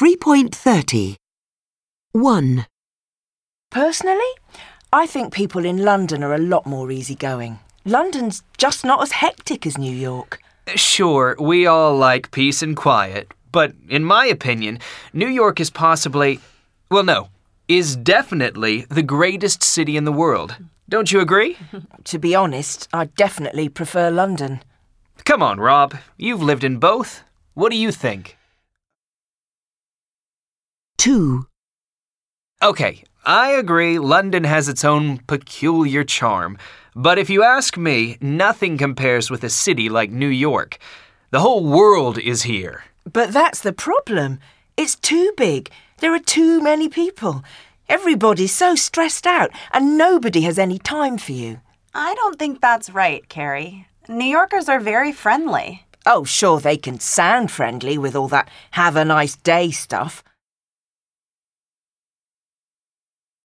3.30. 1, Personally, I think people in London are a lot more easygoing. London's just not as hectic as New York. Sure, we all like peace and quiet, but in my opinion, New York is possibly, well, no, is definitely the greatest city in the world. Don't you agree? To be honest, I definitely prefer London. Come on, Rob. You've lived in both. What do you think? 2, Okay, I agree London has its own peculiar charm. But if you ask me, nothing compares with a city like New York. The whole world is here. But that's the problem. It's too big. There are too many people. Everybody's so stressed out, and nobody has any time for you. I don't think that's right, Carrie. New Yorkers are very friendly. Oh, sure, they can sound friendly with all that have a nice day stuff.